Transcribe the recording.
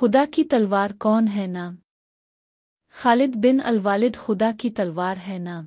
خدا کی تلوار کون ہے نام؟ خالد بن الوالد خدا کی تلوار ہے نام۔